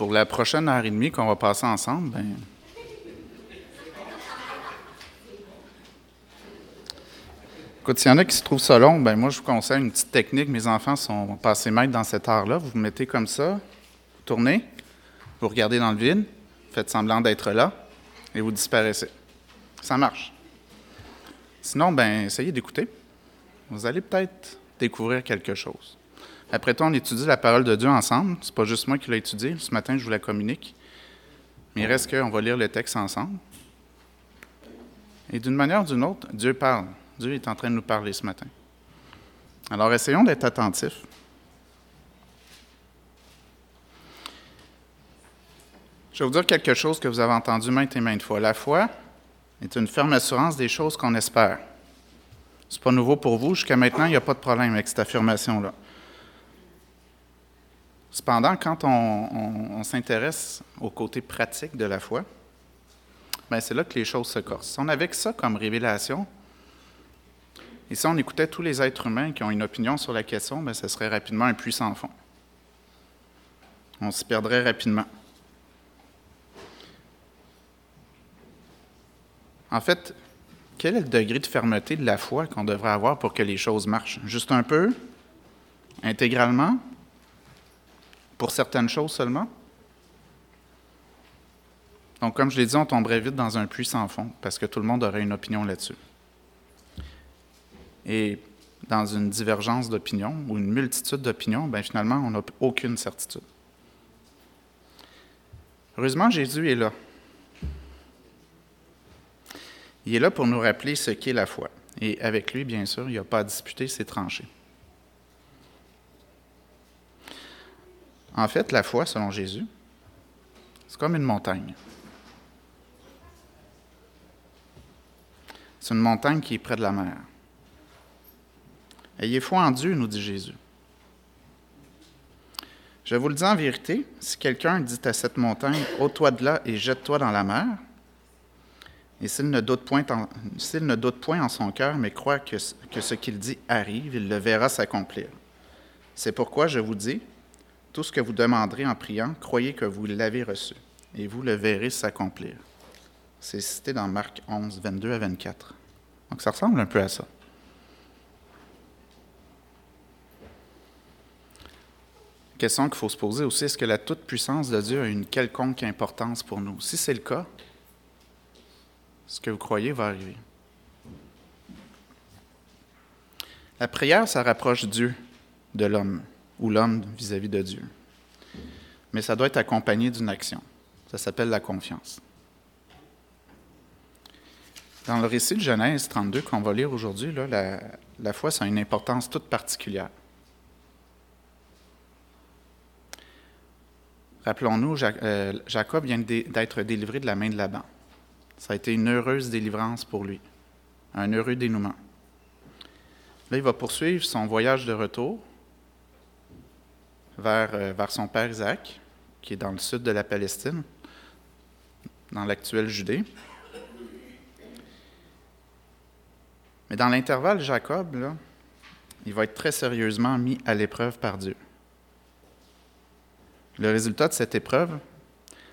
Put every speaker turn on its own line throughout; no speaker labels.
pour la prochaine heure et demie qu'on va passer ensemble, ben, Écoute, s'il y en a qui se trouvent ça long, ben moi, je vous conseille une petite technique. Mes enfants sont passés maîtres dans cette art-là. Vous vous mettez comme ça, vous tournez, vous regardez dans le vide, faites semblant d'être là, et vous disparaissez. Ça marche. Sinon, ben, essayez d'écouter. Vous allez peut-être découvrir quelque chose. Après tout, on étudie la parole de Dieu ensemble. C'est pas juste moi qui l'ai étudiée. Ce matin, je vous la communique. Mais il reste qu'on va lire le texte ensemble. Et d'une manière ou d'une autre, Dieu parle. Dieu est en train de nous parler ce matin. Alors, essayons d'être attentifs. Je vais vous dire quelque chose que vous avez entendu maintes et maintes fois. La foi est une ferme assurance des choses qu'on espère. Ce n'est pas nouveau pour vous. Jusqu'à maintenant, il n'y a pas de problème avec cette affirmation-là. Cependant, quand on, s'intéresse au côté pratique de la foi, ben c'est là que les choses se corsent. Si on avait ça comme révélation, et si on écoutait tous les êtres humains qui ont une opinion sur la question, ben ce serait rapidement un puissant fond. On s'y perdrait rapidement. En fait, quel est le degré de fermeté de la foi qu'on devrait avoir pour que les choses marchent? Juste un peu? Intégralement? Pour certaines choses seulement? Donc, comme je l'ai dit, on tomberait vite dans un puits sans fond parce que tout le monde aurait une opinion là-dessus. Et dans une divergence d'opinion ou une multitude d'opinions, ben finalement, on n'a aucune certitude. Heureusement, Jésus est là. Il est là pour nous rappeler ce qu'est la foi. Et avec lui, bien sûr, il n'y a pas à disputer, c'est tranché. En fait, la foi, selon Jésus, c'est comme une montagne. C'est une montagne qui est près de la mer. Ayez foi en Dieu, nous dit Jésus. Je vous le dis en vérité, si quelqu'un dit à cette montagne, ôte-toi de là et jette-toi dans la mer, et s'il ne, doute point en, ne doute point en son cœur, mais croit que ce qu'il dit arrive, il le verra s'accomplir. C'est pourquoi je vous dis, tout ce que vous demanderez en priant, croyez que vous l'avez reçu, et vous le verrez s'accomplir. C'est cité dans Marc 11, 22 à 24. Donc ça ressemble un peu à ça. Question qu'il faut se poser aussi, est-ce que la toute-puissance de Dieu a une quelconque importance pour nous? Si c'est le cas, ce que vous croyez va arriver. La prière, ça rapproche Dieu de l'homme, ou l'homme vis-à-vis de Dieu. Mais ça doit être accompagné d'une action. Ça s'appelle la confiance. Dans le récit de Genèse 32 qu'on va lire aujourd'hui, la, la foi, ça a une importance toute particulière. Rappelons-nous, euh, Jacob vient d'être délivré de la main de Laban. Ça a été une heureuse délivrance pour lui, un heureux dénouement. Là, il va poursuivre son voyage de retour vers, euh, vers son père Isaac, qui est dans le sud de la Palestine, dans l'actuelle Judée. Mais dans l'intervalle, Jacob, là, il va être très sérieusement mis à l'épreuve par Dieu. Le résultat de cette épreuve,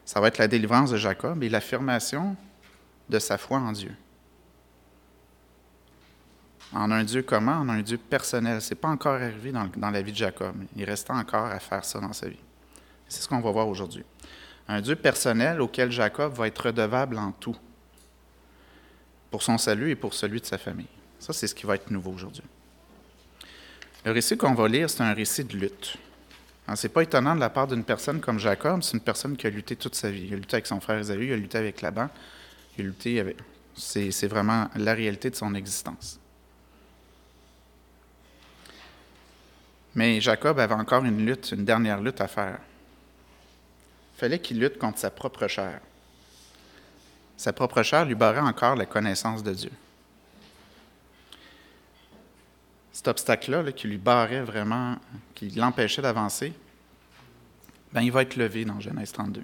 ça va être la délivrance de Jacob et l'affirmation de sa foi en Dieu. En un Dieu commun, en un Dieu personnel. Ce n'est pas encore arrivé dans, la vie de Jacob. Il reste encore à faire ça dans sa vie. C'est ce qu'on va voir aujourd'hui. Un Dieu personnel auquel Jacob va être redevable en tout, pour son salut et pour celui de sa famille. Ça, c'est ce qui va être nouveau aujourd'hui. Le récit qu'on va lire, c'est un récit de lutte. Hein, Ce n'est pas étonnant de la part d'une personne comme Jacob, c'est une personne qui a lutté toute sa vie. Il a lutté avec son frère Isaïe, il a lutté avec Laban, c'est vraiment la réalité de son existence. Mais Jacob avait encore une lutte, une dernière lutte à faire. Il fallait qu'il lutte contre sa propre chair. Sa propre chair lui barrait encore la connaissance de Dieu. Cet obstacle-là qui lui barrait vraiment, qui l'empêchait d'avancer, ben, il va être levé dans Genèse 32.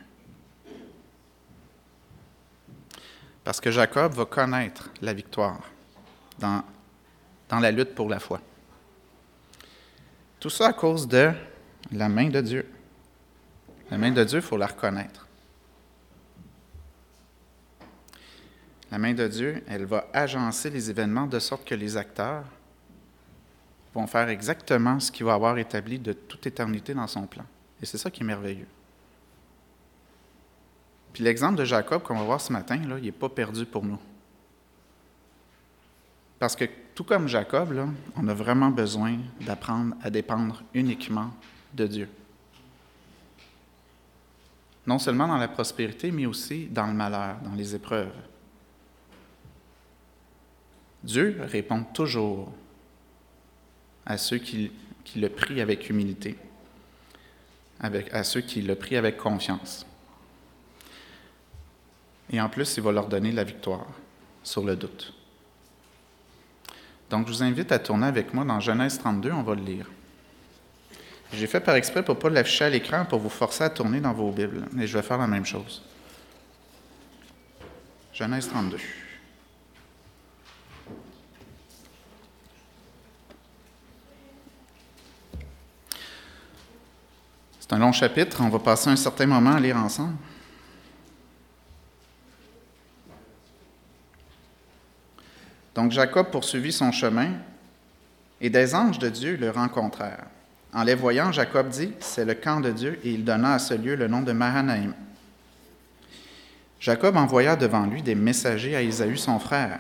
Parce que Jacob va connaître la victoire dans, dans la lutte pour la foi. Tout ça à cause de la main de Dieu. La main de Dieu, il faut la reconnaître. La main de Dieu, elle va agencer les événements de sorte que les acteurs vont faire exactement ce qu'il va avoir établi de toute éternité dans son plan. Et c'est ça qui est merveilleux. Puis l'exemple de Jacob qu'on va voir ce matin, il n'est pas perdu pour nous. Parce que tout comme Jacob, on a vraiment besoin d'apprendre à dépendre uniquement de Dieu. Non seulement dans la prospérité, mais aussi dans le malheur, dans les épreuves. Dieu répond toujours à ceux qui, le prient avec humilité, à ceux qui le prient avec confiance. Et en plus, il va leur donner la victoire sur le doute. Donc, je vous invite à tourner avec moi dans Genèse 32, on va le lire. J'ai fait par exprès pour ne pas l'afficher à l'écran pour vous forcer à tourner dans vos Bibles, mais je vais faire la même chose. Genèse 32. C'est un long chapitre, on va passer un certain moment à lire ensemble. Donc Jacob poursuivit son chemin, et des anges de Dieu le rencontrèrent. En les voyant, Jacob dit, C'est le camp de Dieu, et il donna à ce lieu le nom de Mahanaïm. Jacob envoya devant lui des messagers à Isaü son frère,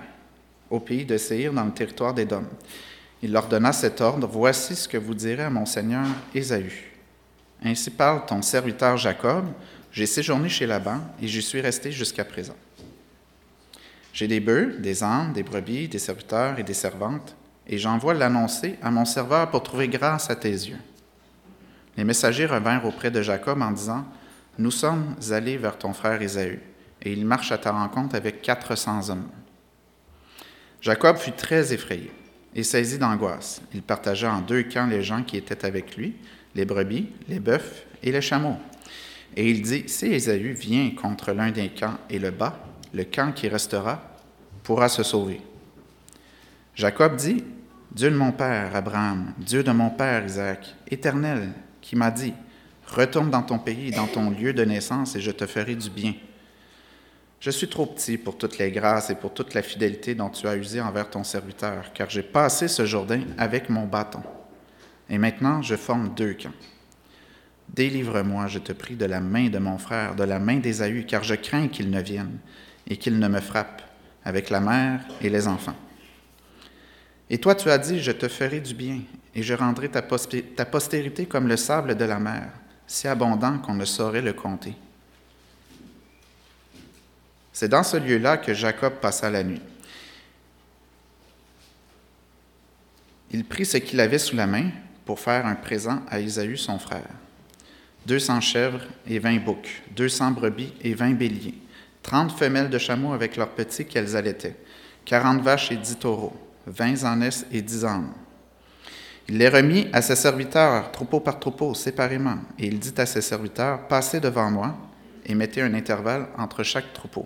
au pays de Séir, dans le territoire d'Édom. Il leur donna cet ordre, Voici ce que vous direz à mon seigneur Ésaü. Ainsi parle ton serviteur Jacob, j'ai séjourné chez Laban, et j'y suis resté jusqu'à présent. J'ai des bœufs, des ânes, des brebis, des serviteurs et des servantes, et j'envoie l'annoncer à mon serveur pour trouver grâce à tes yeux. Les messagers revinrent auprès de Jacob en disant, Nous sommes allés vers ton frère Ésaü, et il marche à ta rencontre avec quatre cents hommes. Jacob fut très effrayé et saisi d'angoisse. Il partagea en deux camps les gens qui étaient avec lui, les brebis, les bœufs et les chameaux. Et il dit, Si Ésaü vient contre l'un des camps et le bat, le camp qui restera pourra se sauver. Jacob dit, Dieu de mon père Abraham, Dieu de mon père Isaac, éternel, qui m'a dit, Retourne dans ton pays, dans ton lieu de naissance, et je te ferai du bien. Je suis trop petit pour toutes les grâces et pour toute la fidélité dont tu as usé envers ton serviteur, car j'ai passé ce Jourdain avec mon bâton. Et maintenant, je forme deux camps. Délivre-moi, je te prie, de la main de mon frère, de la main d'Ésaü, car je crains qu'il ne vienne et qu'il ne me frappe avec la mère et les enfants. Et toi, tu as dit, je te ferai du bien, et je rendrai ta, postérité comme le sable de la mer, si abondant qu'on ne saurait le compter. C'est dans ce lieu-là que Jacob passa la nuit. Il prit ce qu'il avait sous la main pour faire un présent à Isaü son frère. Deux cents chèvres et vingt boucs, deux cents brebis et vingt béliers, trente femelles de chameaux avec leurs petits qu'elles allaitaient, quarante vaches et dix taureaux, vingt ânesses et dix ânes. Il les remit à ses serviteurs, troupeau par troupeau, séparément, et il dit à ses serviteurs, Passez devant moi et mettez un intervalle entre chaque troupeau.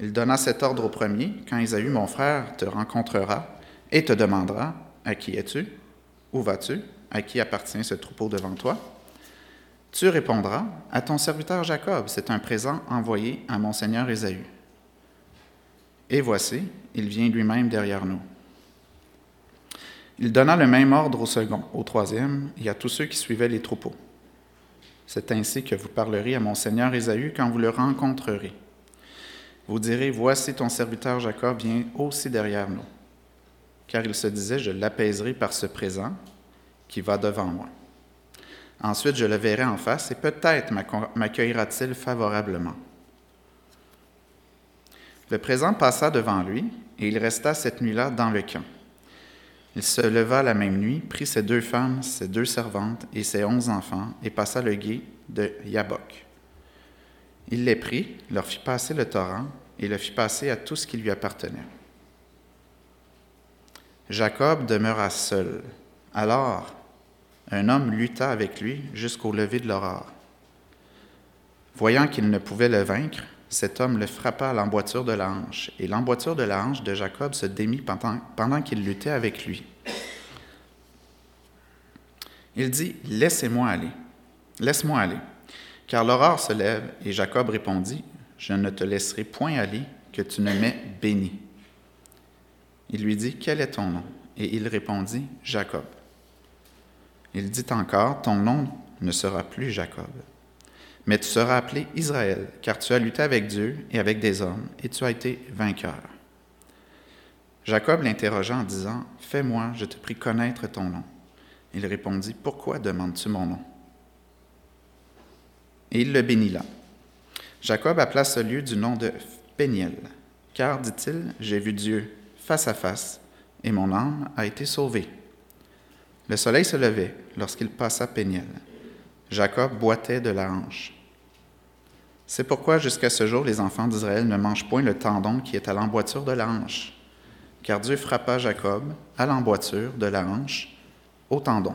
Il donna cet ordre au premier, quand Isaü, mon frère, te rencontrera et te demandera, À qui es-tu? Où vas-tu? À qui appartient ce troupeau devant toi tu répondras à ton serviteur Jacob, c'est un présent envoyé à mon seigneur Ésaü. Et voici, il vient lui-même derrière nous. Il donna le même ordre au second, au troisième et à tous ceux qui suivaient les troupeaux. C'est ainsi que vous parlerez à mon seigneur Ésaü quand vous le rencontrerez. Vous direz, Voici ton serviteur Jacob vient aussi derrière nous. Car il se disait, Je l'apaiserai par ce présent qui va devant moi. Ensuite, je le verrai en face et peut-être m'accueillera-t-il favorablement. Le présent passa devant lui et il resta cette nuit-là dans le camp. Il se leva la même nuit, prit ses deux femmes, ses deux servantes et ses onze enfants et passa le gué de Yabok. Il les prit, leur fit passer le torrent et le fit passer à tout ce qui lui appartenait. Jacob demeura seul. Alors, un homme lutta avec lui jusqu'au lever de l'aurore. Voyant qu'il ne pouvait le vaincre, cet homme le frappa à l'emboîture de la hanche, et l'emboîture de la hanche de Jacob se démit pendant, pendant qu'il luttait avec lui. Il dit, Laissez-moi aller. Laisse-moi aller. Car l'aurore se lève, et Jacob répondit, Je ne te laisserai point aller, que tu ne m'aies béni. Il lui dit, Quel est ton nom Et il répondit, Jacob. Il dit encore, Ton nom ne sera plus Jacob, mais tu seras appelé Israël, car tu as lutté avec Dieu et avec des hommes, et tu as été vainqueur. Jacob l'interrogea en disant, Fais-moi, je te prie, connaître ton nom. Il répondit, Pourquoi demandes-tu mon nom? Et il le bénit là. Jacob appela ce lieu du nom de Péniel, car, dit-il, j'ai vu Dieu face à face, et mon âme a été sauvée. Le soleil se levait lorsqu'il passa Péniel. Jacob boitait de la hanche. C'est pourquoi jusqu'à ce jour les enfants d'Israël ne mangent point le tendon qui est à l'emboîture de la hanche, car Dieu frappa Jacob à l'emboîture de la hanche au tendon.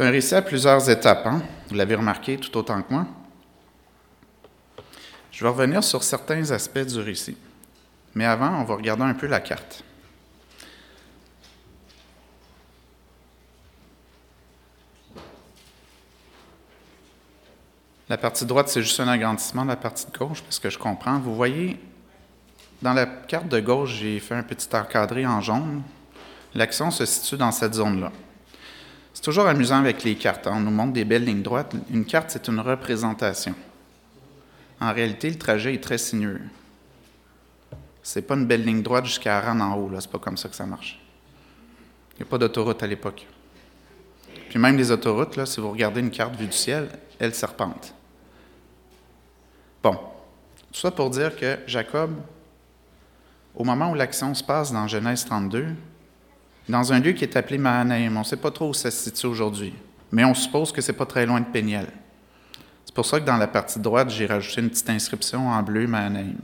C'est un récit à plusieurs étapes, hein? vous l'avez remarqué tout autant que moi. Je vais revenir sur certains aspects du récit. Mais avant, on va regarder un peu la carte. La partie droite, c'est juste un agrandissement de la partie de gauche, parce que je comprends. Vous voyez, dans la carte de gauche, j'ai fait un petit encadré en jaune. L'action se situe dans cette zone-là. C'est toujours amusant avec les cartes. Hein. On nous montre des belles lignes droites. Une carte, c'est une représentation. En réalité, le trajet est très sinueux. C'est pas une belle ligne droite jusqu'à Aran en haut. C'est pas comme ça que ça marche. Il n'y a pas d'autoroute à l'époque. Puis même les autoroutes, là, si vous regardez une carte vue du ciel, elles serpentent. Bon. Tout ça pour dire que Jacob, au moment où l'action se passe dans Genèse 32, dans un lieu qui est appelé Mahanaïm, on ne sait pas trop où ça se situe aujourd'hui, mais on suppose que c'est pas très loin de Péniel. C'est pour ça que dans la partie droite, j'ai rajouté une petite inscription en bleu Mahanaïm,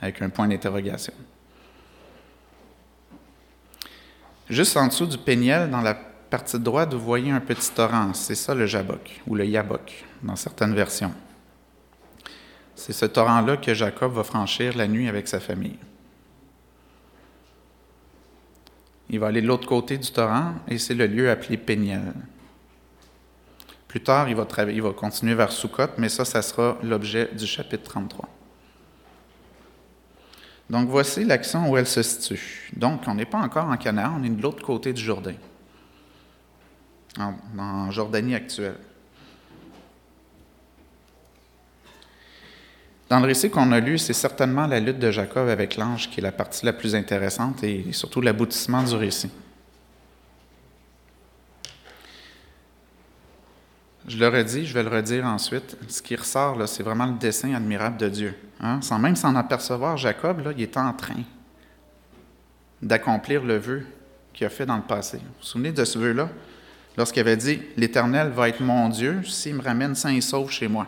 avec un point d'interrogation. Juste en dessous du Péniel, dans la partie droite, vous voyez un petit torrent. C'est ça le Jabok, ou le Yabok, dans certaines versions. C'est ce torrent-là que Jacob va franchir la nuit avec sa famille. Il va aller de l'autre côté du torrent et c'est le lieu appelé Péniel. Plus tard, il va, il va continuer vers Sukkot, mais ça, ça sera l'objet du chapitre 33. Donc, voici l'action où elle se situe. Donc, on n'est pas encore en Canaan, on est de l'autre côté du Jourdain, en Jordanie actuelle. Dans le récit qu'on a lu, c'est certainement la lutte de Jacob avec l'ange qui est la partie la plus intéressante et surtout l'aboutissement du récit. Je le redis, je vais le redire ensuite. Ce qui ressort, c'est vraiment le dessin admirable de Dieu. Hein? Sans même s'en apercevoir, Jacob, il est en train d'accomplir le vœu qu'il a fait dans le passé. Vous vous souvenez de ce vœu-là? Lorsqu'il avait dit L'Éternel va être mon Dieu s'il me ramène sain et sauf chez moi.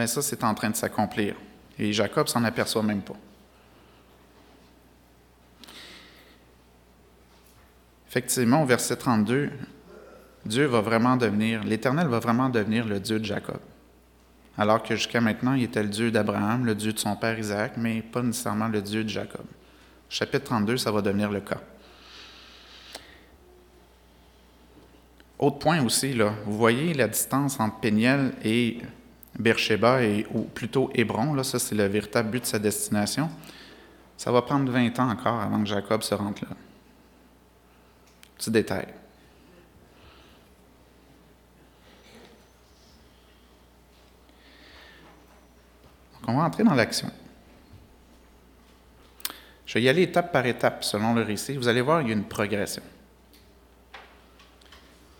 Mais ça, c'est en train de s'accomplir. Et Jacob s'en aperçoit même pas. Effectivement, au verset 32, Dieu va vraiment devenir, l'Éternel va vraiment devenir le Dieu de Jacob. Alors que jusqu'à maintenant, il était le Dieu d'Abraham, le Dieu de son père Isaac, mais pas nécessairement le Dieu de Jacob. Chapitre 32, ça va devenir le cas. Autre point aussi, là, vous voyez la distance entre Péniel et Beersheba, et, ou plutôt Hébron, là, ça c'est le véritable but de sa destination. Ça va prendre 20 ans encore avant que Jacob se rentre là. Petit détail. on va entrer dans l'action. Je vais y aller étape par étape selon le récit. Vous allez voir, il y a une progression.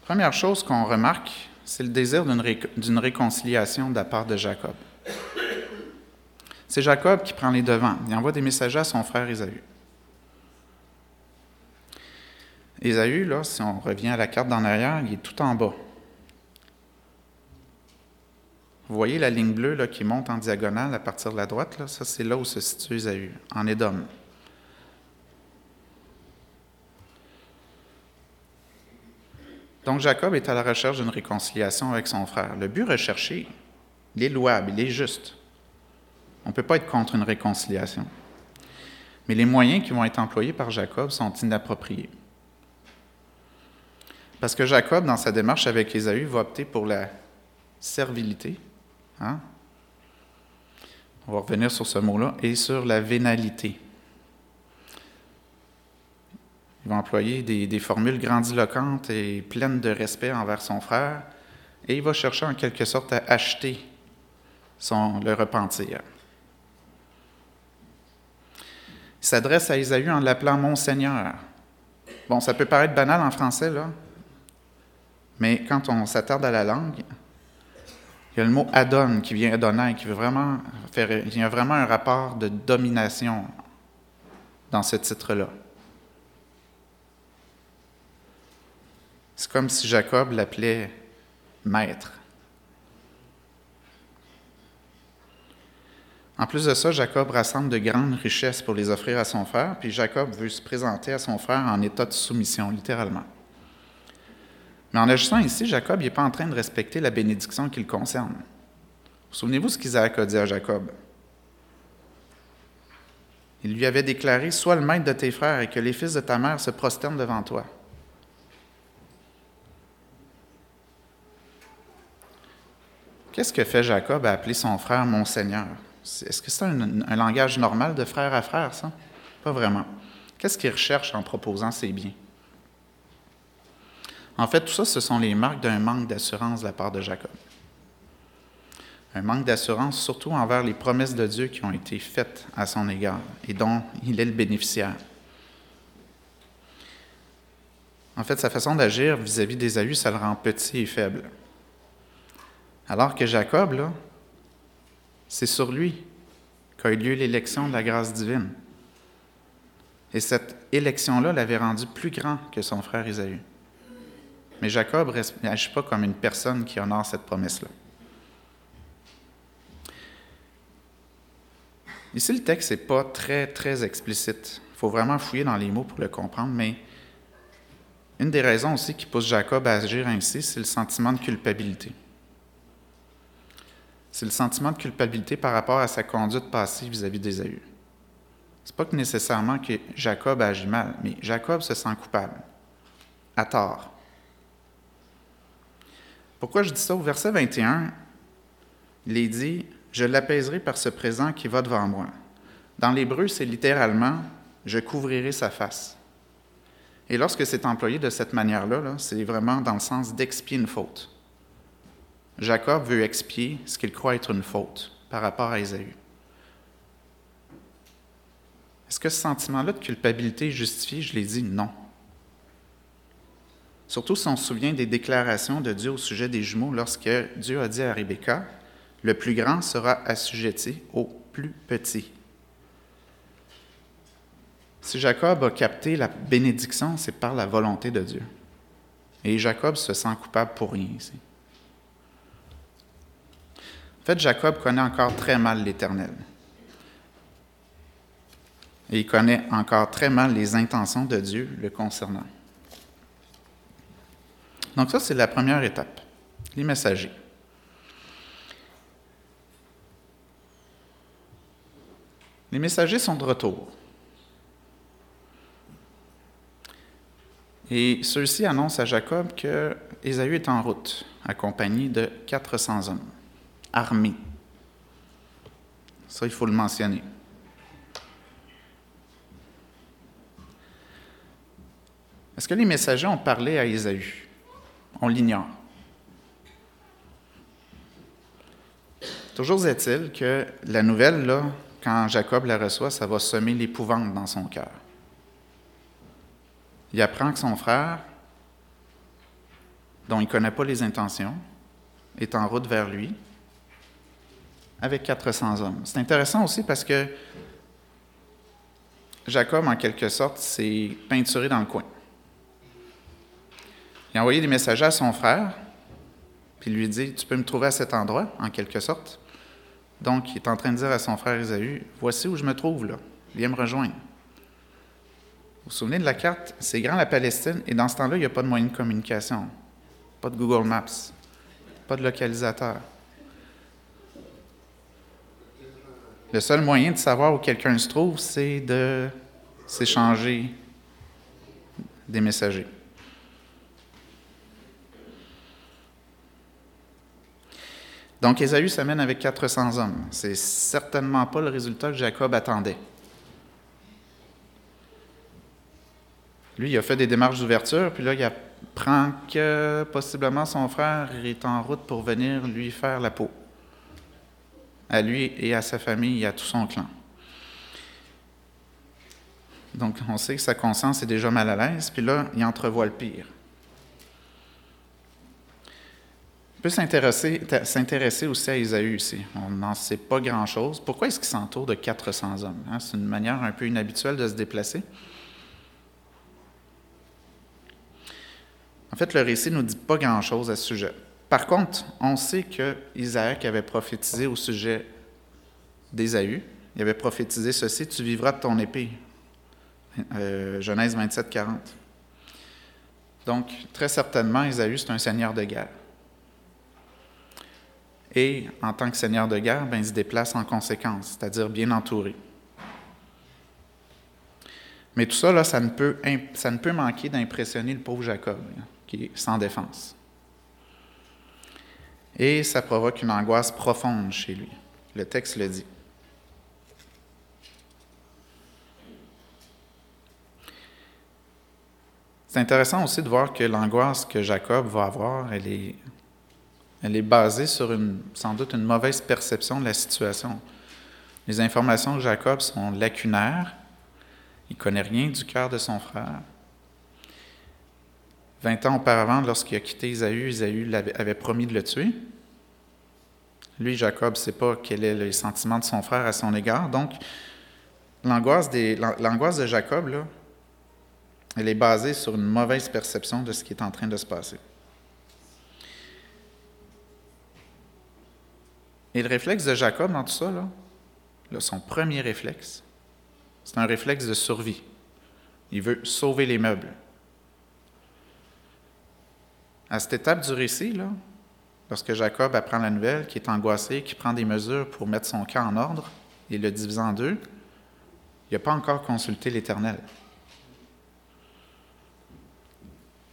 Première chose qu'on remarque, c'est le désir d'une réconciliation de la part de Jacob. C'est Jacob qui prend les devants. Il envoie des messagers à son frère Ésaü. Ésaü, là, si on revient à la carte d'en arrière, il est tout en bas. Vous voyez la ligne bleue qui monte en diagonale à partir de la droite, là, ça c'est là où se situe Ésaü, en Édom. Donc Jacob est à la recherche d'une réconciliation avec son frère. Le but recherché, il est louable, il est juste. On ne peut pas être contre une réconciliation. Mais les moyens qui vont être employés par Jacob sont inappropriés. Parce que Jacob, dans sa démarche avec Ésaü, va opter pour la servilité. Hein? On va revenir sur ce mot-là, et sur la vénalité. Il va employer des, formules grandiloquentes et pleines de respect envers son frère, et il va chercher en quelque sorte à acheter son, le repentir. Il s'adresse à Ésaü en l'appelant Mon Seigneur. Bon, ça peut paraître banal en français, là, mais quand on s'attarde à la langue, il y a le mot Adon qui vient Adonai, qui veut vraiment faire. Il y a vraiment un rapport de domination dans ce titre-là. C'est comme si Jacob l'appelait maître. En plus de ça, Jacob rassemble de grandes richesses pour les offrir à son frère, puis Jacob veut se présenter à son frère en état de soumission, littéralement. Mais en agissant ici, Jacob n'est pas en train de respecter la bénédiction qui le concerne. Souvenez-vous ce qu'Isaac a dit à Jacob. Il lui avait déclaré Sois le maître de tes frères et que les fils de ta mère se prosternent devant toi. Qu'est-ce que fait Jacob à appeler son frère mon Seigneur est-ce que c'est un, langage normal de frère à frère, ça? Pas vraiment. Qu'est-ce qu'il recherche en proposant ses biens? En fait, tout ça, ce sont les marques d'un manque d'assurance de la part de Jacob. Un manque d'assurance surtout envers les promesses de Dieu qui ont été faites à son égard et dont il est le bénéficiaire. En fait, sa façon d'agir vis-à-vis d'Ésaü, ça le rend petit et faible. Alors que Jacob, c'est sur lui qu'a eu lieu l'élection de la grâce divine. Et cette élection-là l'avait rendu plus grand que son frère Isaïe. Mais Jacob n'agit pas comme une personne qui honore cette promesse-là. Ici, le texte n'est pas très, très explicite. Il faut vraiment fouiller dans les mots pour le comprendre, mais une des raisons aussi qui pousse Jacob à agir ainsi, c'est le sentiment de culpabilité c'est le sentiment de culpabilité par rapport à sa conduite passée vis-à-vis d'Ésaü. Ce n'est pas nécessairement que Jacob agit mal, mais Jacob se sent coupable, à tort. Pourquoi je dis ça? Au verset 21, il est dit Je l'apaiserai par ce présent qui va devant moi. Dans l'hébreu, c'est littéralement Je couvrirai sa face. Et lorsque c'est employé de cette manière-là, -là, c'est vraiment dans le sens d'expier une faute. Jacob veut expier ce qu'il croit être une faute par rapport à Ésaü. Est-ce que ce sentiment-là de culpabilité est justifié? Je l'ai dit non. Surtout si on se souvient des déclarations de Dieu au sujet des jumeaux lorsque Dieu a dit à Rebecca, le plus grand sera assujetti au plus petit. Si Jacob a capté la bénédiction, c'est par la volonté de Dieu. Et Jacob se sent coupable pour rien ici. Fait, Jacob connaît encore très mal l'Éternel. Et il connaît encore très mal les intentions de Dieu le concernant. Donc ça, c'est la première étape, les messagers. Les messagers sont de retour. Et ceux-ci annoncent à Jacob que Ésaü est en route, accompagné de 400 hommes armée. Ça, il faut le mentionner. Est-ce que les messagers ont parlé à Ésaü? On l'ignore. Toujours est-il que la nouvelle, là, quand Jacob la reçoit, ça va semer l'épouvante dans son cœur. Il apprend que son frère, dont il ne connaît pas les intentions, est en route vers lui, avec 400 hommes. C'est intéressant aussi parce que Jacob, en quelque sorte, s'est peinturé dans le coin. Il a envoyé des messagers à son frère, puis il lui dit Tu peux me trouver à cet endroit, en quelque sorte. Donc, il est en train de dire à son frère Isaü Voici où je me trouve, là. Viens me rejoindre. Vous vous souvenez de la carte? C'est grand la Palestine, et dans ce temps-là, il n'y a pas de moyen de communication, pas de Google Maps, pas de localisateur. Le seul moyen de savoir où quelqu'un se trouve, c'est de s'échanger des messagers. Donc Ésaü s'amène avec 400 hommes. C'est certainement pas le résultat que Jacob attendait. Lui, il a fait des démarches d'ouverture, puis là, il apprend que possiblement son frère est en route pour venir lui faire la peau. À lui et à sa famille et à tout son clan. Donc, on sait que sa conscience est déjà mal à l'aise, puis là, il entrevoit le pire. On peut s'intéresser aussi à Isaïe ici. On n'en sait pas grand-chose. Pourquoi est-ce qu'il s'entoure de 400 hommes? Hein? C'est une manière un peu inhabituelle de se déplacer. En fait, le récit ne nous dit pas grand-chose à ce sujet. Par contre, on sait que Isaac avait prophétisé au sujet d'Ésaü. Il avait prophétisé ceci Tu vivras de ton épée. Euh, Genèse 27, 40. Donc, très certainement, Ésaü, c'est un seigneur de guerre. Et en tant que seigneur de guerre, ben, il se déplace en conséquence, c'est-à-dire bien entouré. Mais tout ça, ça, ne peut, ça ne peut manquer d'impressionner le pauvre Jacob, qui est sans défense. Et ça provoque une angoisse profonde chez lui. Le texte le dit. C'est intéressant aussi de voir que l'angoisse que Jacob va avoir, elle est elle est basée sur une, sans doute une mauvaise perception de la situation. Les informations de Jacob sont lacunaires. Il ne connaît rien du cœur de son frère. Vingt ans auparavant, lorsqu'il a quitté Isaü, Isaü avait promis de le tuer. Lui, Jacob, ne sait pas quel est le sentiment de son frère à son égard. Donc, l'angoisse, de Jacob, elle est basée sur une mauvaise perception de ce qui est en train de se passer. Et le réflexe de Jacob dans tout ça, son premier réflexe, c'est un réflexe de survie. Il veut sauver les meubles. À cette étape du récit, lorsque Jacob apprend la nouvelle, qui est angoissé, qui prend des mesures pour mettre son camp en ordre et le diviser en deux, il n'a pas encore consulté l'Éternel.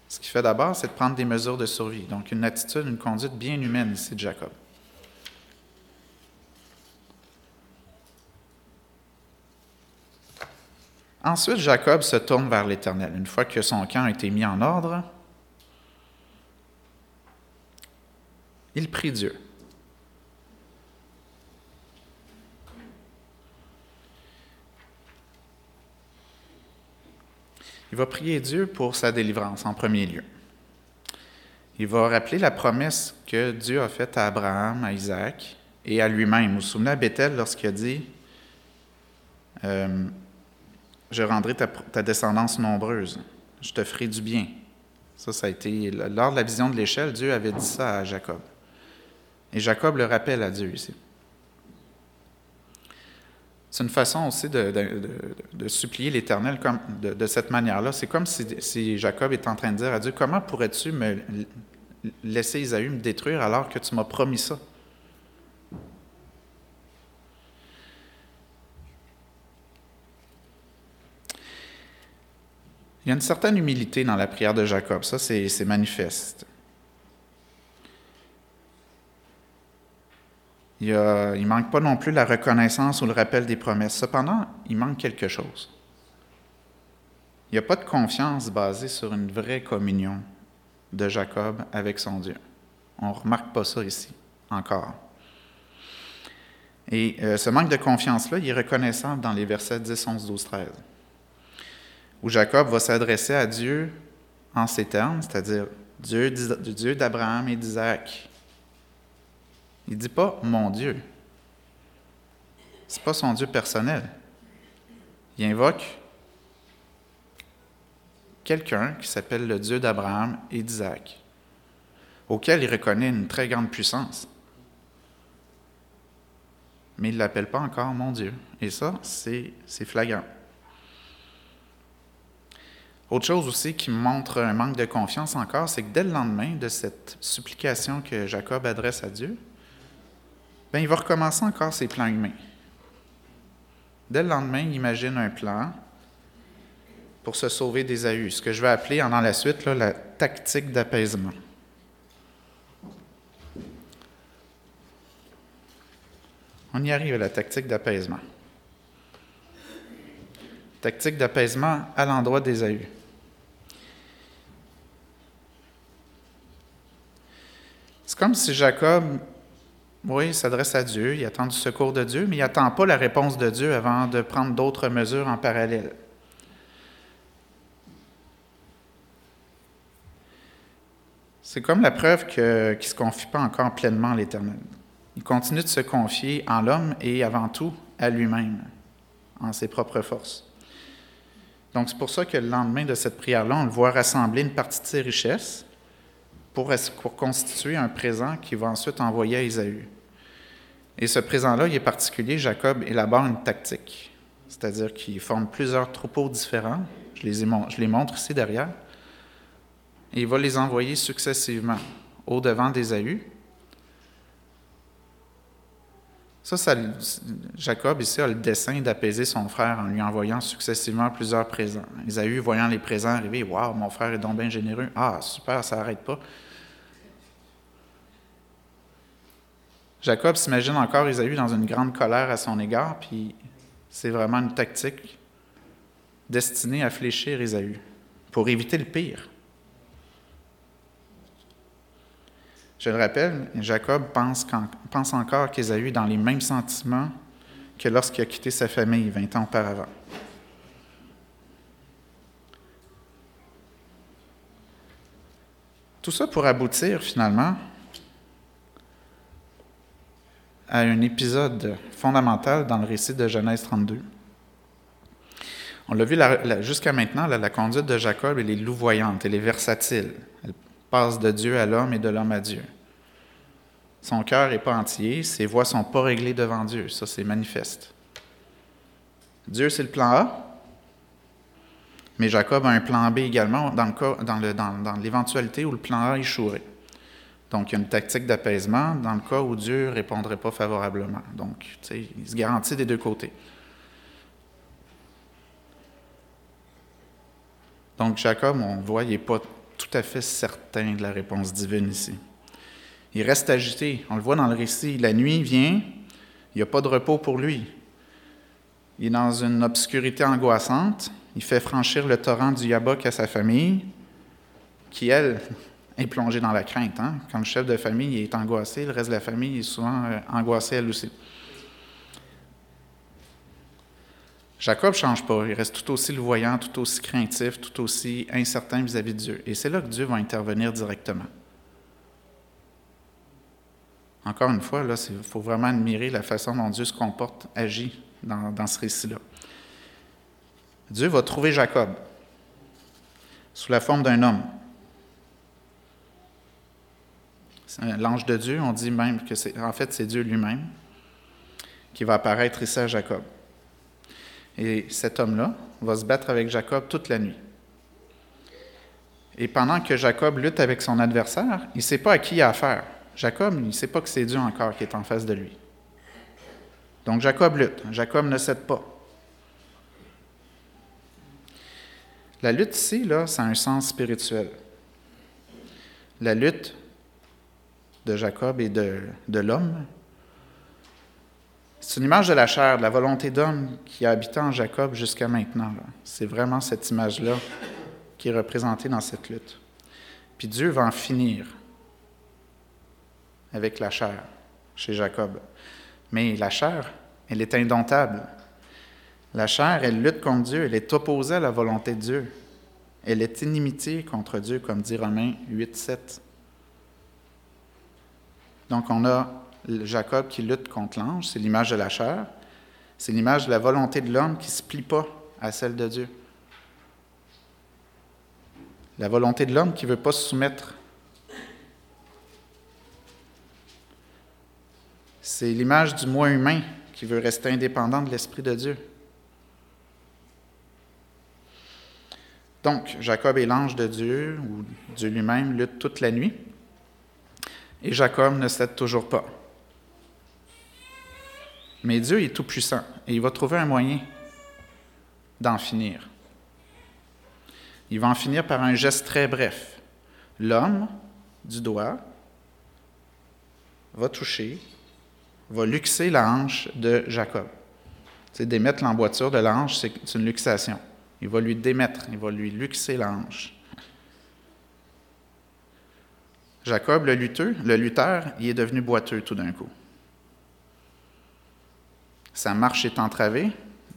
Ce qu'il fait d'abord, c'est de prendre des mesures de survie. Donc, une attitude, une conduite bien humaine ici de Jacob. Ensuite, Jacob se tourne vers l'Éternel. Une fois que son camp a été mis en ordre, il prie Dieu. Il va prier Dieu pour sa délivrance en premier lieu. Il va rappeler la promesse que Dieu a faite à Abraham, à Isaac et à lui-même. Vous vous souvenez à Bethel lorsqu'il a dit euh, je rendrai ta, descendance nombreuse, je te ferai du bien. Ça, ça a été, lors de la vision de l'échelle, Dieu avait dit ça à Jacob. Et Jacob le rappelle à Dieu ici. C'est une façon aussi de, supplier l'Éternel de, cette manière-là. C'est comme si, si, Jacob est en train de dire à Dieu, comment pourrais-tu me laisser Isaïe me détruire alors que tu m'as promis ça? Il y a une certaine humilité dans la prière de Jacob, ça c'est manifeste. Il ne manque pas non plus la reconnaissance ou le rappel des promesses. Cependant, il manque quelque chose. Il n'y a pas de confiance basée sur une vraie communion de Jacob avec son Dieu. On ne remarque pas ça ici, encore. Et euh, ce manque de confiance-là, il est reconnaissable dans les versets 10, 11, 12, 13 où Jacob va s'adresser à Dieu en ces termes, c'est-à-dire Dieu, Dieu d'Abraham et d'Isaac. Il ne dit pas mon Dieu. Ce n'est pas son Dieu personnel. Il invoque quelqu'un qui s'appelle le Dieu d'Abraham et d'Isaac, auquel il reconnaît une très grande puissance. Mais il ne l'appelle pas encore mon Dieu. Et ça, c'est flagrant. Autre chose aussi qui montre un manque de confiance encore, c'est que dès le lendemain de cette supplication que Jacob adresse à Dieu, ben, il va recommencer encore ses plans humains. Dès le lendemain, il imagine un plan pour se sauver d'Ésaü, ce que je vais appeler dans la suite la tactique d'apaisement. On y arrive à la tactique d'apaisement. Tactique d'apaisement à l'endroit d'Ésaü. C'est comme si Jacob, oui, s'adresse à Dieu, il attend du secours de Dieu, mais il n'attend pas la réponse de Dieu avant de prendre d'autres mesures en parallèle. C'est comme la preuve qu'il ne se confie pas encore pleinement à l'Éternel. Il continue de se confier en l'homme et avant tout à lui-même, en ses propres forces. Donc c'est pour ça que le lendemain de cette prière-là, on le voit rassembler une partie de ses richesses pour, constituer un présent qu'il va ensuite envoyer à Isaü. Et ce présent-là, il est particulier. Jacob élabore une tactique, c'est-à-dire qu'il forme plusieurs troupeaux différents. Je les, montre ici derrière. Et il va les envoyer successivement au-devant d'Ésaü. Ça, ça, Jacob ici a le dessein d'apaiser son frère en lui envoyant successivement plusieurs présents. Ésaü, voyant les présents arriver, Waouh, mon frère est donc bien généreux. Ah, super, ça n'arrête pas. Jacob s'imagine encore Isaïe dans une grande colère à son égard, puis c'est vraiment une tactique destinée à fléchir Isaïe pour éviter le pire. Je le rappelle, Jacob pense, pense encore qu'Ésaü est dans les mêmes sentiments que lorsqu'il a quitté sa famille 20 ans auparavant. Tout ça pour aboutir finalement à un épisode fondamental dans le récit de Genèse 32. On l'a vu jusqu'à maintenant, la conduite de Jacob, elle est louvoyante, elle est versatile. Elle passe de Dieu à l'homme et de l'homme à Dieu. Son cœur n'est pas entier, ses voix ne sont pas réglées devant Dieu. Ça, c'est manifeste. Dieu, c'est le plan A, mais Jacob a un plan B également dans, l'éventualité où le plan A échouerait. Donc, il y a une tactique d'apaisement dans le cas où Dieu ne répondrait pas favorablement. Donc, il se garantit des deux côtés. Donc, Jacob, on voit, il n'est pas tout à fait certain de la réponse divine ici. Il reste agité. On le voit dans le récit. La nuit vient, il n'y a pas de repos pour lui. Il est dans une obscurité angoissante. Il fait franchir le torrent du Yabok à sa famille, qui, elle, est plongée dans la crainte. Hein? Quand le chef de famille est angoissé, le reste de la famille est souvent euh, angoissé elle aussi. Jacob ne change pas, il reste tout aussi le voyant, tout aussi craintif, tout aussi incertain vis-à-vis de Dieu. Et c'est là que Dieu va intervenir directement. Encore une fois, il faut vraiment admirer la façon dont Dieu se comporte, agit dans, dans ce récit-là. Dieu va trouver Jacob sous la forme d'un homme. L'ange de Dieu, on dit même que c'est, en fait, c'est Dieu lui-même qui va apparaître ici à Jacob. Et cet homme-là va se battre avec Jacob toute la nuit. Et pendant que Jacob lutte avec son adversaire, il ne sait pas à qui il a affaire. Jacob, il ne sait pas que c'est Dieu encore qui est en face de lui. Donc Jacob lutte. Jacob ne cède pas. La lutte ici, là, ça a un sens spirituel. La lutte de Jacob et de, de l'homme, c'est une image de la chair, de la volonté d'homme qui a habité en Jacob jusqu'à maintenant. C'est vraiment cette image-là qui est représentée dans cette lutte. Puis Dieu va en finir avec la chair chez Jacob. Mais la chair, elle est indomptable. La chair, elle lutte contre Dieu, elle est opposée à la volonté de Dieu. Elle est inimitié contre Dieu, comme dit Romains 8, 7. Donc on a Jacob qui lutte contre l'ange, c'est l'image de la chair, c'est l'image de la volonté de l'homme qui ne se plie pas à celle de Dieu. La volonté de l'homme qui ne veut pas se soumettre. C'est l'image du moi humain qui veut rester indépendant de l'Esprit de Dieu. Donc, Jacob est l'ange de Dieu, ou Dieu lui-même, lutte toute la nuit. Et Jacob ne cède toujours pas. Mais Dieu est tout-puissant et il va trouver un moyen d'en finir. Il va en finir par un geste très bref. L'homme du doigt va toucher, va luxer la hanche de Jacob. C'est démettre l'emboîture de la c'est une luxation. Il va lui démettre, il va lui luxer la. Jacob, le lutteux, le lutteur, il est devenu boiteux tout d'un coup. Sa marche est entravée,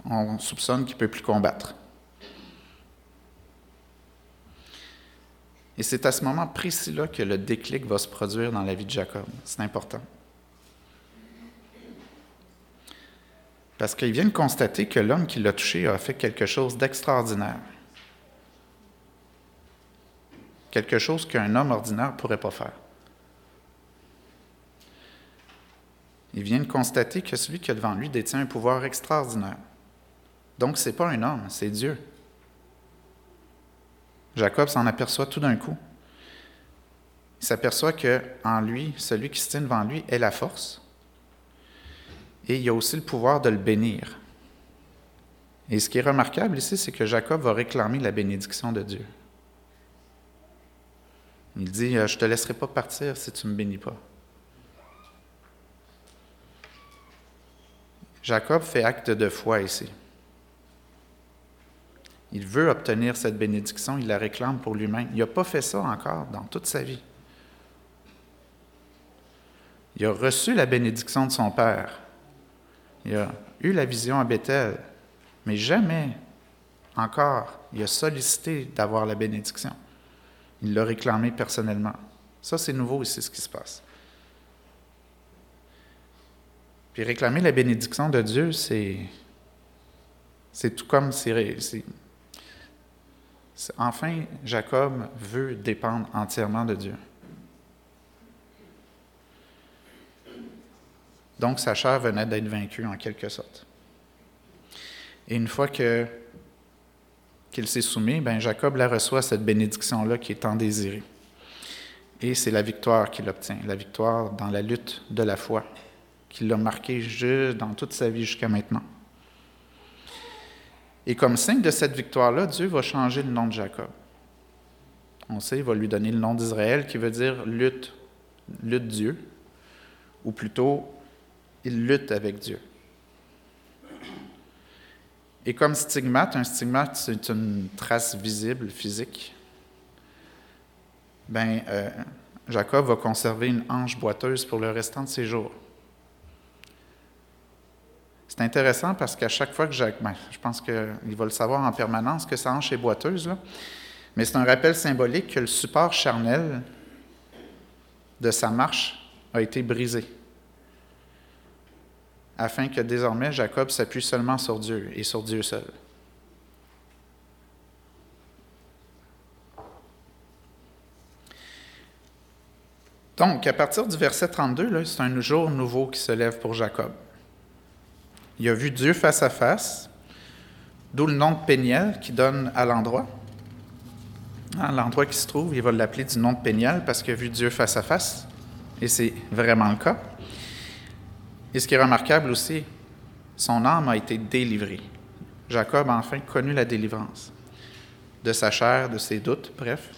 on soupçonne qu'il ne peut plus combattre. Et c'est à ce moment précis-là que le déclic va se produire dans la vie de Jacob. C'est important. Parce qu'il vient de constater que l'homme qui l'a touché a fait quelque chose d'extraordinaire. Quelque chose qu'un homme ordinaire ne pourrait pas faire. Il vient de constater que celui qui est devant lui détient un pouvoir extraordinaire. Donc, ce n'est pas un homme, c'est Dieu. Jacob s'en aperçoit tout d'un coup. Il s'aperçoit que en lui, celui qui se tient devant lui est la force. Et il a aussi le pouvoir de le bénir. Et ce qui est remarquable ici, c'est que Jacob va réclamer la bénédiction de Dieu. Il dit, euh, je ne te laisserai pas partir si tu ne me bénis pas. Jacob fait acte de foi ici. Il veut obtenir cette bénédiction, il la réclame pour lui-même. Il n'a pas fait ça encore dans toute sa vie. Il a reçu la bénédiction de son père. Il a eu la vision à Bethel, mais jamais encore il a sollicité d'avoir la bénédiction. Il l'a réclamé personnellement. Ça, c'est nouveau ici ce qui se passe. Puis réclamer la bénédiction de Dieu, c'est, c'est tout comme c'est, Enfin, Jacob veut dépendre entièrement de Dieu. Donc, sa chair venait d'être vaincue en quelque sorte. Et une fois que, qu'il s'est soumis, ben Jacob la reçoit, cette bénédiction-là qui est tant désirée. Et c'est la victoire qu'il obtient, la victoire dans la lutte de la foi, qui l'a marqué dans toute sa vie jusqu'à maintenant. Et comme signe de cette victoire-là, Dieu va changer le nom de Jacob. On sait, il va lui donner le nom d'Israël qui veut dire lutte, lutte Dieu, ou plutôt, il lutte avec Dieu. Et comme stigmate, un stigmate, c'est une trace visible, physique, ben, euh, Jacob va conserver une hanche boiteuse pour le restant de ses jours. C'est intéressant parce qu'à chaque fois que Jacques, ben, je pense qu'il va le savoir en permanence que sa hanche est boiteuse, mais c'est un rappel symbolique que le support charnel de sa marche a été brisé, afin que désormais Jacob s'appuie seulement sur Dieu et sur Dieu seul. Donc, à partir du verset 32, c'est un jour nouveau qui se lève pour Jacob. Il a vu Dieu face à face, d'où le nom de Péniel qui donne à l'endroit. À l'endroit qui se trouve, il va l'appeler du nom de Péniel parce qu'il a vu Dieu face à face. Et c'est vraiment le cas. Et ce qui est remarquable aussi, son âme a été délivrée. Jacob a enfin connu la délivrance de sa chair, de ses doutes, bref.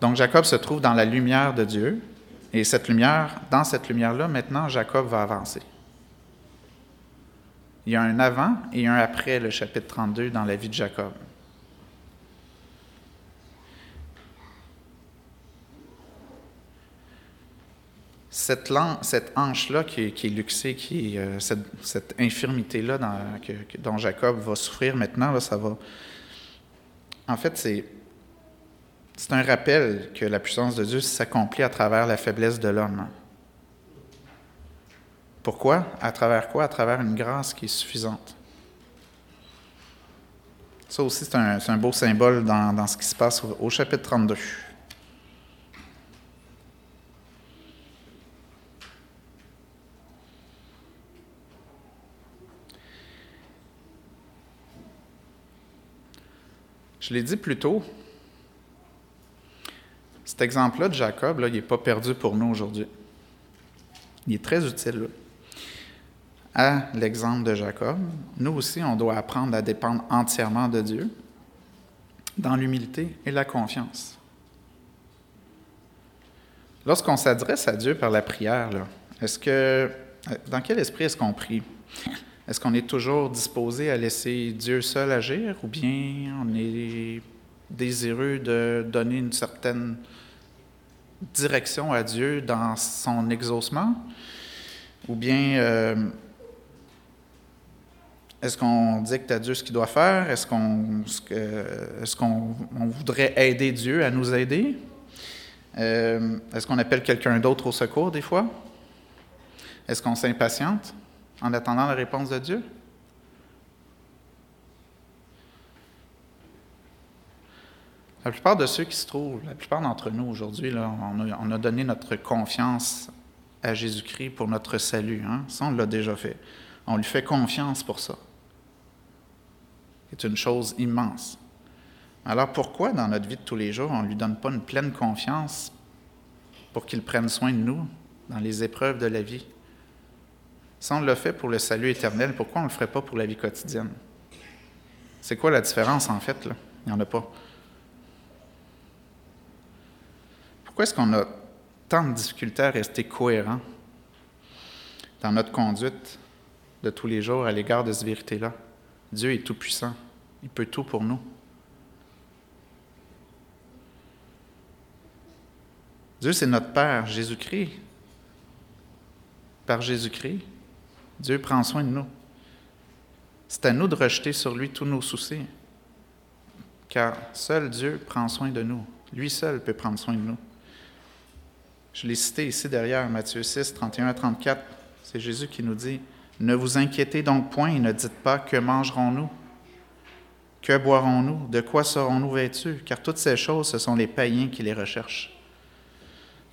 Donc Jacob se trouve dans la lumière de Dieu, et cette lumière, dans cette lumière-là, maintenant, Jacob va avancer. Il y a un avant et un après le chapitre 32 dans la vie de Jacob. Cette, cette hanche-là qui, est luxée, qui euh, cette, infirmité-là dont Jacob va souffrir maintenant, ça va. En fait, c'est, c'est un rappel que la puissance de Dieu s'accomplit à travers la faiblesse de l'homme. Pourquoi? À travers quoi? À travers une grâce qui est suffisante. Ça aussi, c'est un, beau symbole dans, ce qui se passe au, chapitre 32. Je l'ai dit plus tôt, cet exemple-là de Jacob, il n'est pas perdu pour nous aujourd'hui. Il est très utile. à l'exemple de Jacob, nous aussi, on doit apprendre à dépendre entièrement de Dieu dans l'humilité et la confiance. Lorsqu'on s'adresse à Dieu par la prière, est-ce que dans quel esprit est-ce qu'on prie? Est-ce qu'on est toujours disposé à laisser Dieu seul agir ou bien on est désireux de donner une certaine direction à Dieu dans son exaucement? Ou bien euh, est-ce qu'on dicte à Dieu ce qu'il doit faire? Est-ce qu'on est qu'on voudrait aider Dieu à nous aider? Euh, est-ce qu'on appelle quelqu'un d'autre au secours des fois? Est-ce qu'on s'impatiente? En attendant la réponse de Dieu? La plupart de ceux qui se trouvent, la plupart d'entre nous aujourd'hui, on, a, donné notre confiance à Jésus-Christ pour notre salut. Hein? Ça, on l'a déjà fait. On lui fait confiance pour ça est une chose immense. Alors pourquoi dans notre vie de tous les jours, on ne lui donne pas une pleine confiance pour qu'il prenne soin de nous dans les épreuves de la vie? Si on le fait pour le salut éternel, pourquoi on ne le ferait pas pour la vie quotidienne? C'est quoi la différence en fait? Il n'y en a pas. Pourquoi est-ce qu'on a tant de difficultés à rester cohérent dans notre conduite de tous les jours à l'égard de cette vérité-là? Dieu est tout-puissant. Il peut tout pour nous. Dieu, c'est notre Père, Jésus-Christ. Par Jésus-Christ, Dieu prend soin de nous. C'est à nous de rejeter sur lui tous nos soucis, car seul Dieu prend soin de nous. Lui seul peut prendre soin de nous. Je l'ai cité ici derrière, Matthieu 6, 31 à 34. C'est Jésus qui nous dit ne vous inquiétez donc point et ne dites pas que mangerons-nous, que boirons-nous, de quoi serons-nous vêtus, car toutes ces choses, ce sont les païens qui les recherchent.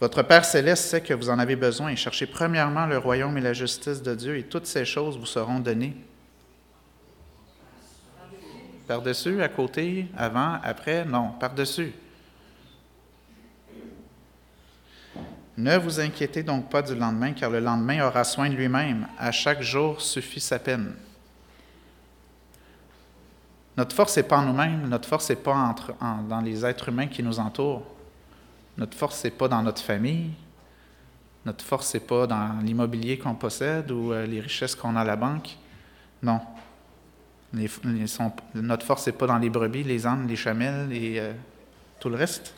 Votre Père céleste sait que vous en avez besoin cherchez premièrement le royaume et la justice de Dieu et toutes ces choses vous seront données. Par-dessus, à côté, avant, après, non, par-dessus. Ne vous inquiétez donc pas du lendemain, car le lendemain aura soin de lui-même. À chaque jour suffit sa peine. Notre force n'est pas en nous-mêmes, notre force n'est pas dans les êtres humains qui nous entourent. Notre force n'est pas dans notre famille. Notre force n'est pas dans l'immobilier qu'on possède ou euh, les richesses qu'on a à la banque. Non. notre force n'est pas dans les brebis, les ânes, les chamelles et euh, tout le reste.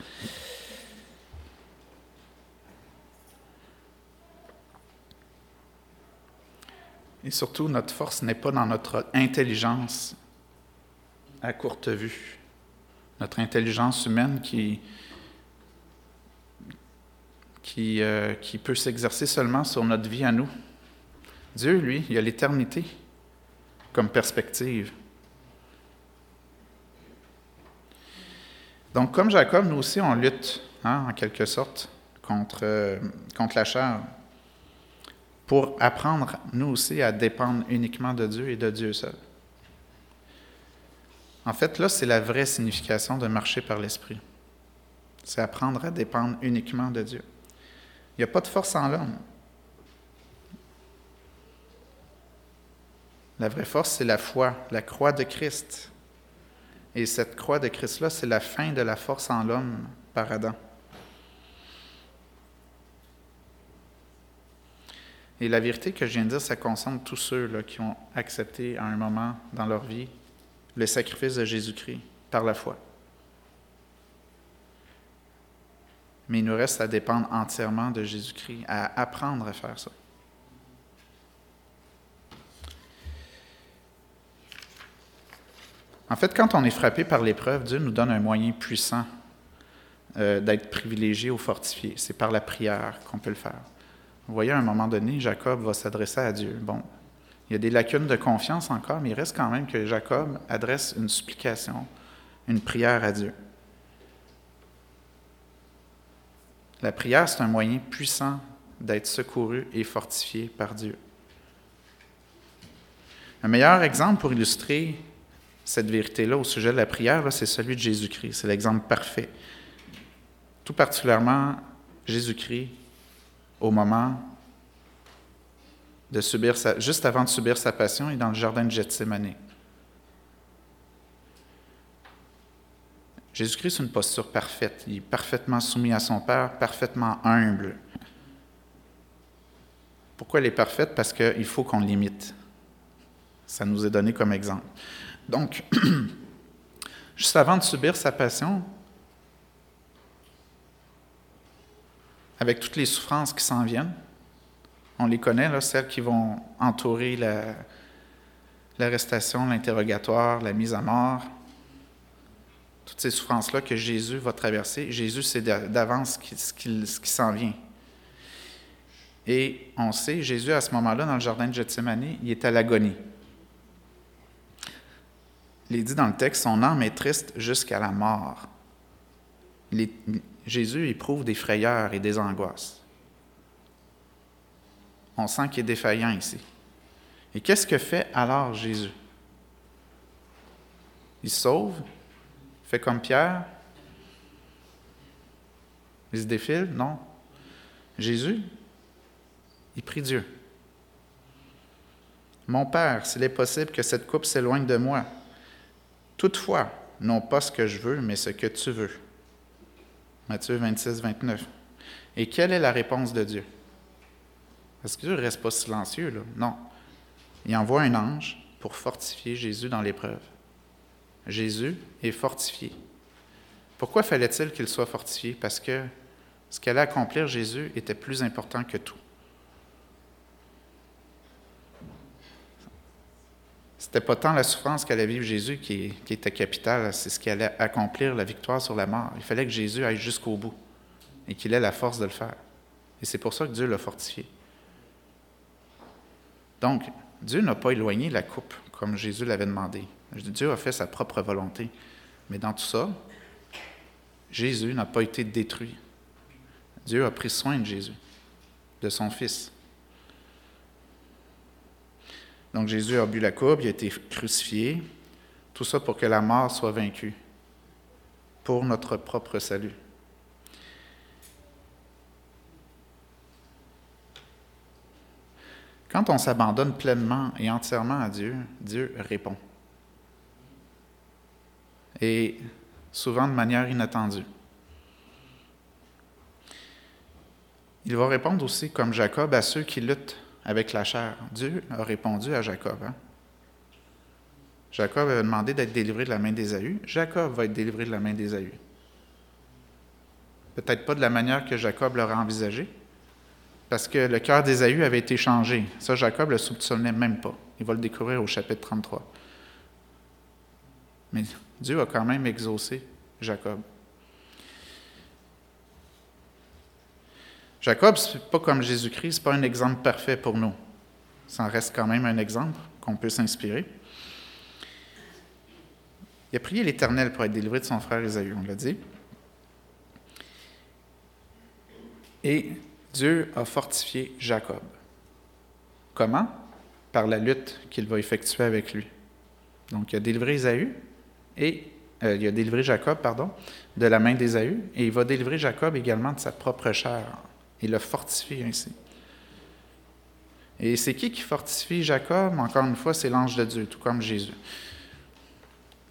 Et surtout, notre force n'est pas dans notre intelligence à courte vue, notre intelligence humaine qui, qui, euh, qui peut s'exercer seulement sur notre vie à nous. Dieu, lui, il a l'éternité comme perspective. Donc, comme Jacob, nous aussi, on lutte, hein, en quelque sorte, contre, euh, contre la chair pour apprendre, nous aussi, à dépendre uniquement de Dieu et de Dieu seul. En fait, là, c'est la vraie signification de marcher par l'Esprit. C'est apprendre à dépendre uniquement de Dieu. Il n'y a pas de force en l'homme. La vraie force, c'est la foi, la croix de Christ. Et cette croix de Christ-là, c'est la fin de la force en l'homme par Adam. Et la vérité que je viens de dire, ça concerne tous ceux qui ont accepté à un moment dans leur vie le sacrifice de Jésus-Christ par la foi. Mais il nous reste à dépendre entièrement de Jésus-Christ, à apprendre à faire ça. En fait, quand on est frappé par l'épreuve, Dieu nous donne un moyen puissant euh, d'être privilégié ou fortifié. C'est par la prière qu'on peut le faire. Vous voyez, à un moment donné, Jacob va s'adresser à Dieu. Bon, il y a des lacunes de confiance encore, mais il reste quand même que Jacob adresse une supplication, une prière à Dieu. La prière, c'est un moyen puissant d'être secouru et fortifié par Dieu. Un meilleur exemple pour illustrer cette vérité-là au sujet de la prière, c'est celui de Jésus-Christ. C'est l'exemple parfait. Tout particulièrement Jésus-Christ au moment sa, juste avant de subir sa passion, est dans le jardin de Gethsemane. Jésus-Christ a une posture parfaite. Il est parfaitement soumis à son Père, parfaitement humble. Pourquoi elle est parfaite? Parce qu'il faut qu'on l'imite. Ça nous est donné comme exemple. Donc, juste avant de subir sa passion, avec toutes les souffrances qui s'en viennent, on les connaît, là, celles qui vont entourer l'arrestation, l'interrogatoire, la mise à mort, toutes ces souffrances-là que Jésus va traverser. Jésus sait d'avance ce qui, s'en vient. Et on sait, Jésus, à ce moment-là, dans le jardin de Gethsemane, il est à l'agonie. Il est dit dans le texte, son âme est triste jusqu'à la mort. Jésus éprouve des frayeurs et des angoisses. On sent qu'il est défaillant ici. Et qu'est-ce que fait alors Jésus? Il sauve, fait comme Pierre, il se défile? Non? Jésus, il prie Dieu. Mon Père, s'il est possible que cette coupe s'éloigne de moi, toutefois, non pas ce que je veux, mais ce que tu veux. Matthieu 26, 29. Et quelle est la réponse de Dieu? Parce que Dieu ne reste pas silencieux, là? Non. Il envoie un ange pour fortifier Jésus dans l'épreuve. Jésus est fortifié. Pourquoi fallait-il qu'il soit fortifié? Parce que ce qu'allait accomplir Jésus était plus important que tout. C'était pas tant la souffrance qu'allait vivre Jésus qui, qui était capitale, c'est ce qui allait accomplir la victoire sur la mort. Il fallait que Jésus aille jusqu'au bout et qu'il ait la force de le faire. Et c'est pour ça que Dieu l'a fortifié. Donc, Dieu n'a pas éloigné la coupe comme Jésus l'avait demandé. Dieu a fait sa propre volonté. Mais dans tout ça, Jésus n'a pas été détruit. Dieu a pris soin de Jésus, de son Fils. Donc Jésus a bu la coupe, il a été crucifié, tout ça pour que la mort soit vaincue, pour notre propre salut. Quand on s'abandonne pleinement et entièrement à Dieu, Dieu répond. Et souvent de manière inattendue. Il va répondre aussi, comme Jacob, à ceux qui luttent avec la chair. Dieu a répondu à Jacob. Hein. Jacob avait demandé d'être délivré de la main d'Ésaü. Jacob va être délivré de la main d'Ésaü. Peut-être pas de la manière que Jacob l'aurait envisagé, parce que le cœur d'Ésaü avait été changé. Ça, Jacob ne le soupçonnait même pas. Il va le découvrir au chapitre 33. Mais Dieu a quand même exaucé Jacob. Jacob, ce n'est pas comme Jésus-Christ, ce n'est pas un exemple parfait pour nous. Ça en reste quand même un exemple qu'on peut s'inspirer. Il a prié l'Éternel pour être délivré de son frère Isaïe, on l'a dit. Et Dieu a fortifié Jacob. Comment? Par la lutte qu'il va effectuer avec lui. Donc, il a délivré Isaïe et euh, il a délivré Jacob, pardon, de la main d'Ésaü, et il va délivrer Jacob également de sa propre chair, il le fortifie ainsi. Et c'est qui qui fortifie Jacob? Encore une fois, c'est l'ange de Dieu, tout comme Jésus.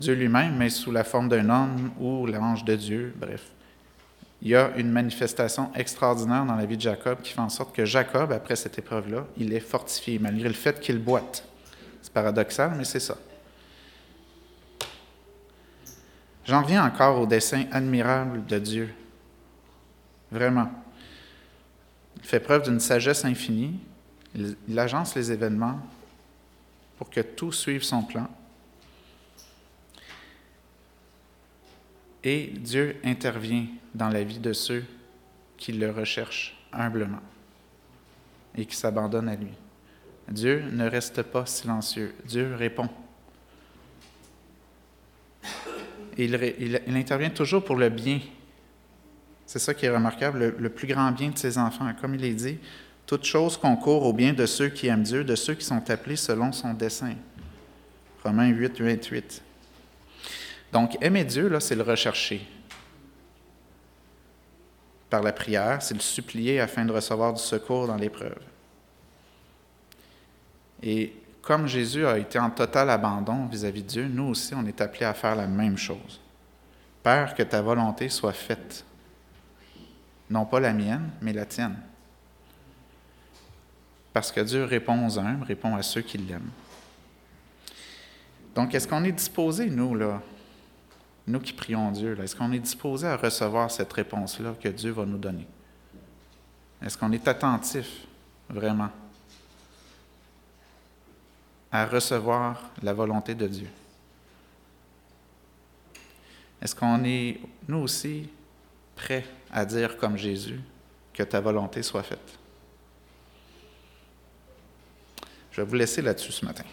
Dieu lui-même, mais sous la forme d'un homme ou l'ange de Dieu, bref. Il y a une manifestation extraordinaire dans la vie de Jacob qui fait en sorte que Jacob, après cette épreuve-là, il est fortifié, malgré le fait qu'il boite. C'est paradoxal, mais c'est ça. J'en reviens encore au dessein admirable de Dieu. Vraiment. Il fait preuve d'une sagesse infinie. Il, agence les événements pour que tout suive son plan. Et Dieu intervient dans la vie de ceux qui le recherchent humblement et qui s'abandonnent à lui. Dieu ne reste pas silencieux. Dieu répond. Il, intervient toujours pour le bien c'est ça qui est remarquable, le, plus grand bien de ses enfants. Comme il est dit, toute chose concourt au bien de ceux qui aiment Dieu, de ceux qui sont appelés selon son dessein. Romains 8, 28. Donc, aimer Dieu, là, c'est le rechercher. Par la prière, c'est le supplier afin de recevoir du secours dans l'épreuve. Et comme Jésus a été en total abandon vis-à-vis de Dieu, nous aussi, on est appelés à faire la même chose. Père, que ta volonté soit faite. Non pas la mienne, mais la tienne. Parce que Dieu répond aux humbles, répond à ceux qui l'aiment. Donc, est-ce qu'on est disposé, nous, là, nous qui prions Dieu, est-ce qu'on est disposé à recevoir cette réponse-là que Dieu va nous donner? Est-ce qu'on est attentif, vraiment, à recevoir la volonté de Dieu? Est-ce qu'on est, nous aussi, prêts à dire comme Jésus, que ta volonté soit faite? Je vais vous laisser là-dessus ce matin.